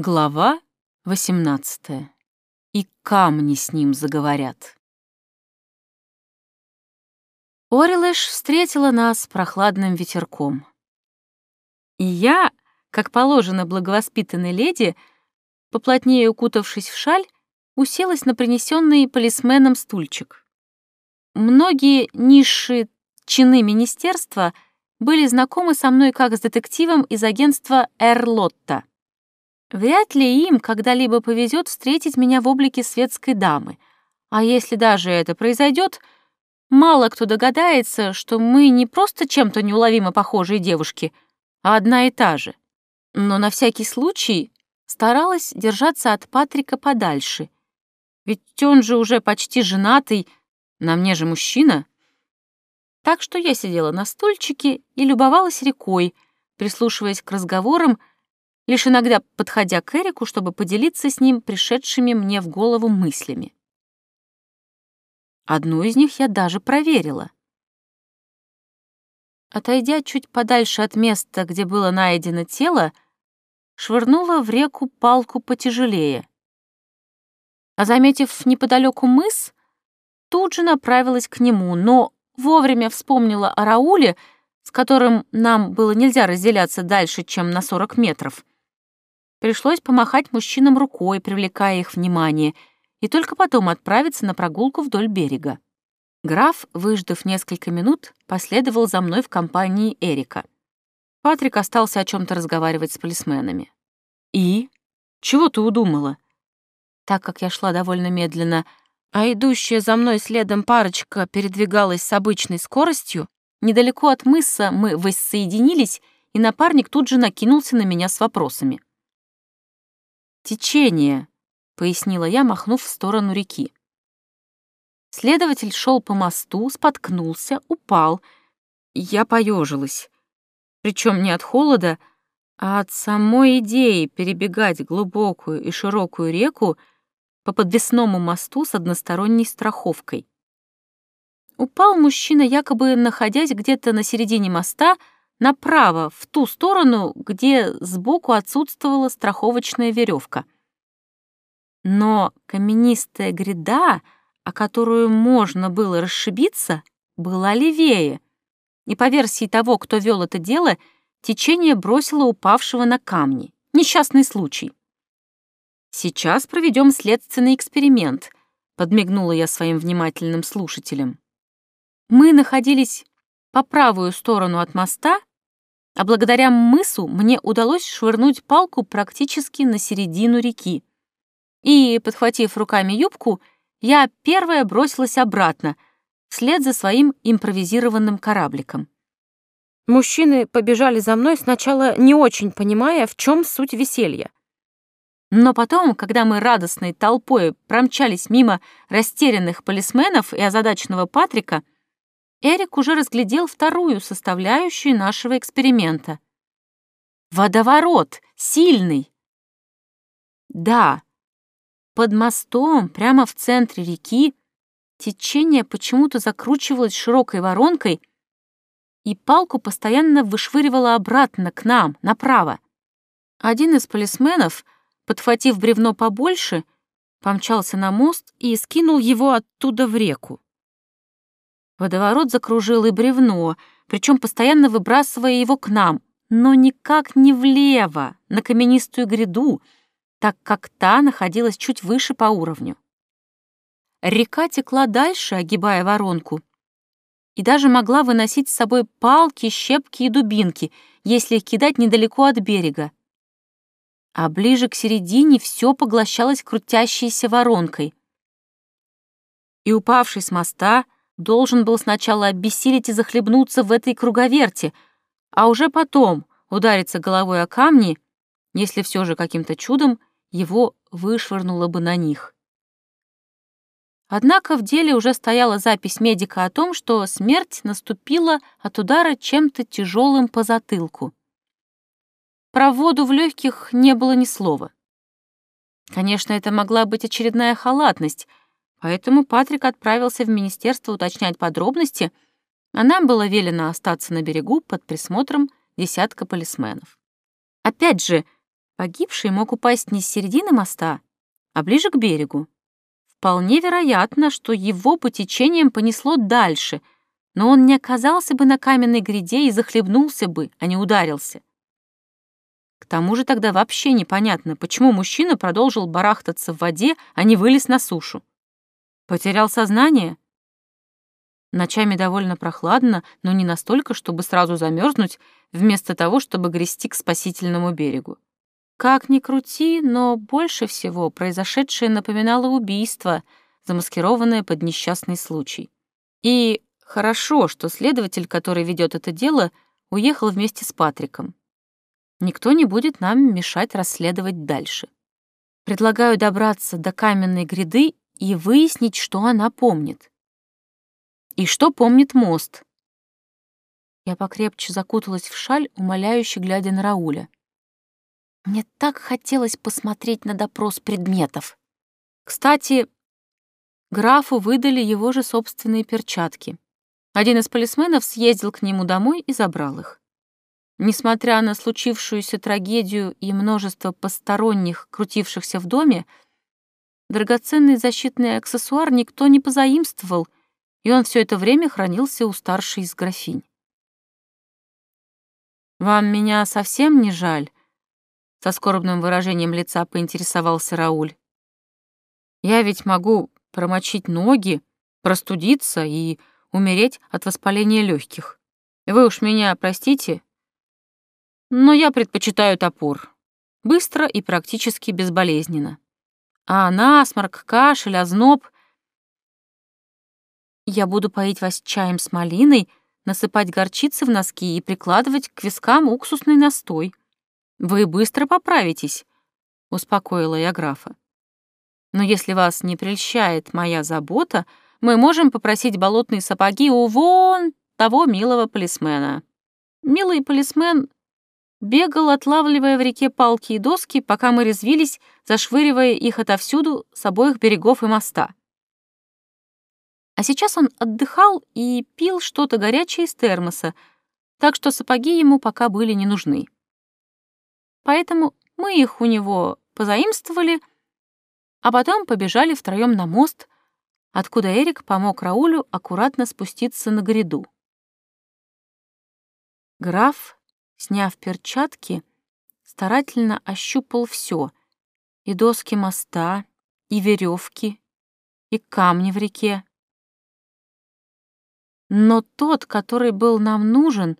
Глава 18. И камни с ним заговорят. Орелэш встретила нас прохладным ветерком. И я, как положено благовоспитанной леди, поплотнее укутавшись в шаль, уселась на принесенный полисменом стульчик. Многие низшие чины министерства были знакомы со мной как с детективом из агентства «Эрлотта». Вряд ли им когда-либо повезет встретить меня в облике светской дамы. А если даже это произойдет, мало кто догадается, что мы не просто чем-то неуловимо похожие девушки, а одна и та же. Но на всякий случай старалась держаться от Патрика подальше. Ведь он же уже почти женатый, на мне же мужчина. Так что я сидела на стульчике и любовалась рекой, прислушиваясь к разговорам, лишь иногда подходя к Эрику, чтобы поделиться с ним пришедшими мне в голову мыслями. Одну из них я даже проверила. Отойдя чуть подальше от места, где было найдено тело, швырнула в реку палку потяжелее. А заметив неподалеку мыс, тут же направилась к нему, но вовремя вспомнила о Рауле, с которым нам было нельзя разделяться дальше, чем на 40 метров. Пришлось помахать мужчинам рукой, привлекая их внимание, и только потом отправиться на прогулку вдоль берега. Граф, выждав несколько минут, последовал за мной в компании Эрика. Патрик остался о чем то разговаривать с полисменами. «И? Чего ты удумала?» Так как я шла довольно медленно, а идущая за мной следом парочка передвигалась с обычной скоростью, недалеко от мыса мы воссоединились, и напарник тут же накинулся на меня с вопросами. «Течение», — пояснила я, махнув в сторону реки. Следователь шел по мосту, споткнулся, упал. Я поежилась. Причем не от холода, а от самой идеи перебегать глубокую и широкую реку по подвесному мосту с односторонней страховкой. Упал мужчина, якобы находясь где-то на середине моста, направо, в ту сторону, где сбоку отсутствовала страховочная веревка. Но каменистая гряда, о которую можно было расшибиться, была левее, и по версии того, кто вел это дело, течение бросило упавшего на камни. Несчастный случай. «Сейчас проведем следственный эксперимент», — подмигнула я своим внимательным слушателям. Мы находились по правую сторону от моста, а благодаря мысу мне удалось швырнуть палку практически на середину реки. И, подхватив руками юбку, я первая бросилась обратно, вслед за своим импровизированным корабликом. Мужчины побежали за мной, сначала не очень понимая, в чем суть веселья. Но потом, когда мы радостной толпой промчались мимо растерянных полисменов и озадаченного Патрика, Эрик уже разглядел вторую составляющую нашего эксперимента. Водоворот, сильный. Да, под мостом, прямо в центре реки, течение почему-то закручивалось широкой воронкой, и палку постоянно вышвыривало обратно к нам, направо. Один из полисменов, подхватив бревно побольше, помчался на мост и скинул его оттуда в реку. Водоворот закружил и бревно, причем постоянно выбрасывая его к нам, но никак не влево, на каменистую гряду, так как та находилась чуть выше по уровню. Река текла дальше, огибая воронку, и даже могла выносить с собой палки, щепки и дубинки, если их кидать недалеко от берега. А ближе к середине все поглощалось крутящейся воронкой. И упавший с моста — должен был сначала обессилить и захлебнуться в этой круговерте, а уже потом удариться головой о камни, если все же каким-то чудом его вышвырнуло бы на них. Однако в деле уже стояла запись медика о том, что смерть наступила от удара чем-то тяжелым по затылку. Про воду в легких не было ни слова. Конечно, это могла быть очередная халатность — Поэтому Патрик отправился в министерство уточнять подробности, а нам было велено остаться на берегу под присмотром десятка полисменов. Опять же, Погибший мог упасть не с середины моста, а ближе к берегу. Вполне вероятно, что его по течениям понесло дальше, но он не оказался бы на каменной гряде и захлебнулся бы, а не ударился. К тому же тогда вообще непонятно, почему мужчина продолжил барахтаться в воде, а не вылез на сушу. Потерял сознание? Ночами довольно прохладно, но не настолько, чтобы сразу замерзнуть, вместо того, чтобы грести к спасительному берегу. Как ни крути, но больше всего произошедшее напоминало убийство, замаскированное под несчастный случай. И хорошо, что следователь, который ведет это дело, уехал вместе с Патриком. Никто не будет нам мешать расследовать дальше. Предлагаю добраться до каменной гряды и выяснить, что она помнит. И что помнит мост. Я покрепче закуталась в шаль, умоляюще глядя на Рауля. Мне так хотелось посмотреть на допрос предметов. Кстати, графу выдали его же собственные перчатки. Один из полисменов съездил к нему домой и забрал их. Несмотря на случившуюся трагедию и множество посторонних, крутившихся в доме, драгоценный защитный аксессуар никто не позаимствовал, и он все это время хранился у старшей из графинь. «Вам меня совсем не жаль?» Со скорбным выражением лица поинтересовался Рауль. «Я ведь могу промочить ноги, простудиться и умереть от воспаления легких. Вы уж меня простите, но я предпочитаю топор. Быстро и практически безболезненно. А насморк, кашель, озноб... Я буду поить вас чаем с малиной, насыпать горчицы в носки и прикладывать к вискам уксусный настой. «Вы быстро поправитесь», — успокоила я графа. «Но если вас не прельщает моя забота, мы можем попросить болотные сапоги у вон того милого полисмена». Милый полисмен бегал, отлавливая в реке палки и доски, пока мы резвились, зашвыривая их отовсюду с обоих берегов и моста. А сейчас он отдыхал и пил что-то горячее из термоса, так что сапоги ему пока были не нужны поэтому мы их у него позаимствовали, а потом побежали втроем на мост, откуда Эрик помог Раулю аккуратно спуститься на гряду. Граф, сняв перчатки, старательно ощупал все — и доски моста, и веревки, и камни в реке. Но тот, который был нам нужен,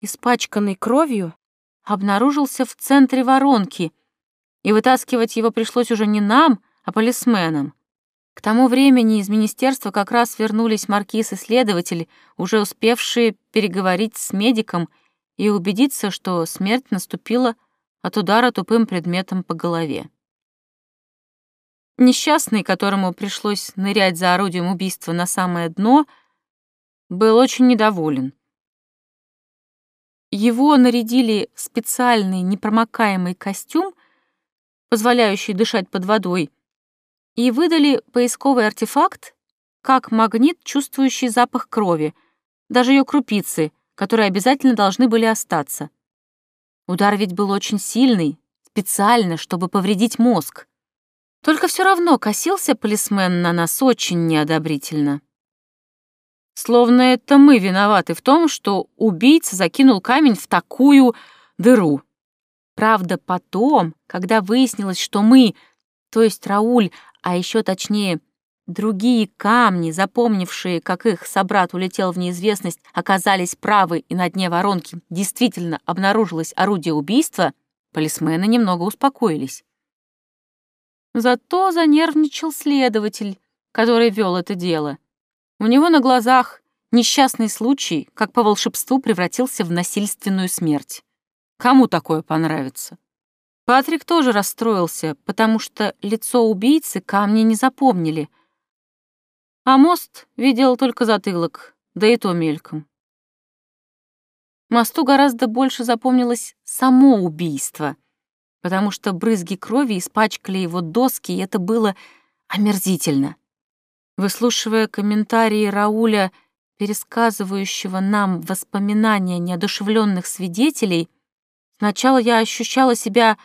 испачканный кровью, обнаружился в центре воронки, и вытаскивать его пришлось уже не нам, а полисменам. К тому времени из министерства как раз вернулись маркиз и следователь, уже успевшие переговорить с медиком и убедиться, что смерть наступила от удара тупым предметом по голове. Несчастный, которому пришлось нырять за орудием убийства на самое дно, был очень недоволен. Его нарядили в специальный непромокаемый костюм, позволяющий дышать под водой, и выдали поисковый артефакт, как магнит, чувствующий запах крови, даже ее крупицы, которые обязательно должны были остаться. Удар ведь был очень сильный, специально, чтобы повредить мозг. Только все равно косился полисмен на нас очень неодобрительно. Словно это мы виноваты в том, что убийца закинул камень в такую дыру. Правда, потом, когда выяснилось, что мы, то есть Рауль, а еще точнее другие камни, запомнившие, как их собрат улетел в неизвестность, оказались правы и на дне воронки действительно обнаружилось орудие убийства, полисмены немного успокоились. Зато занервничал следователь, который вел это дело. У него на глазах несчастный случай, как по волшебству, превратился в насильственную смерть. Кому такое понравится? Патрик тоже расстроился, потому что лицо убийцы камни не запомнили. А мост видел только затылок, да и то мельком. Мосту гораздо больше запомнилось само убийство, потому что брызги крови испачкали его доски, и это было омерзительно. Выслушивая комментарии Рауля, пересказывающего нам воспоминания неодушевленных свидетелей, сначала я ощущала себя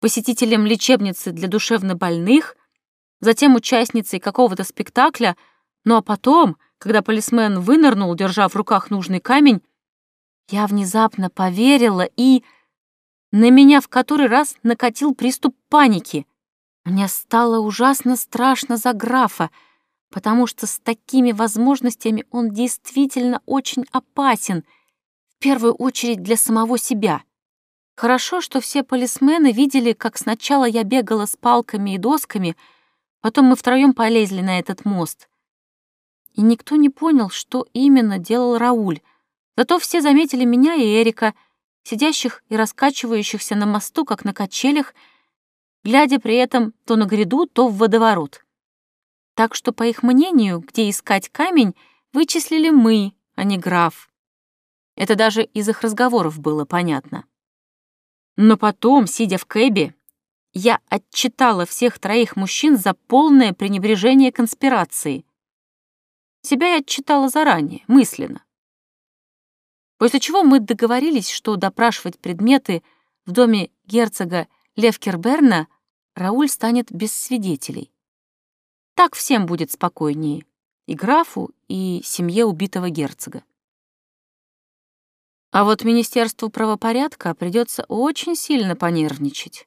посетителем лечебницы для душевнобольных, затем участницей какого-то спектакля, ну а потом, когда полисмен вынырнул, держа в руках нужный камень, я внезапно поверила и... На меня в который раз накатил приступ паники. Мне стало ужасно страшно за графа, потому что с такими возможностями он действительно очень опасен, в первую очередь для самого себя. Хорошо, что все полисмены видели, как сначала я бегала с палками и досками, потом мы втроем полезли на этот мост. И никто не понял, что именно делал Рауль. Зато все заметили меня и Эрика, сидящих и раскачивающихся на мосту, как на качелях, глядя при этом то на гряду, то в водоворот. Так что, по их мнению, где искать камень, вычислили мы, а не граф. Это даже из их разговоров было понятно. Но потом, сидя в кэбе, я отчитала всех троих мужчин за полное пренебрежение конспирации. Себя я отчитала заранее, мысленно. После чего мы договорились, что допрашивать предметы в доме герцога Левкерберна Рауль станет без свидетелей. Так всем будет спокойнее, и графу, и семье убитого герцога. А вот Министерству правопорядка придется очень сильно понервничать.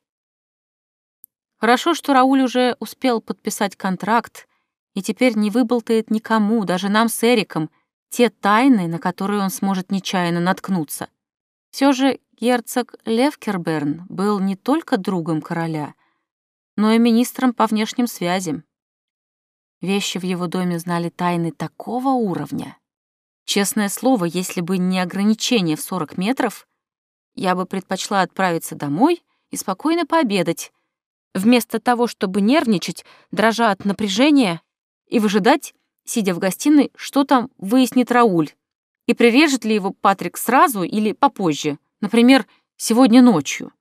Хорошо, что Рауль уже успел подписать контракт и теперь не выболтает никому, даже нам с Эриком, те тайны, на которые он сможет нечаянно наткнуться. Все же герцог Левкерберн был не только другом короля, но и министром по внешним связям. Вещи в его доме знали тайны такого уровня, Честное слово, если бы не ограничение в 40 метров, я бы предпочла отправиться домой и спокойно пообедать, вместо того, чтобы нервничать, дрожа от напряжения и выжидать, сидя в гостиной, что там выяснит Рауль, и прирежет ли его Патрик сразу или попозже, например, сегодня ночью.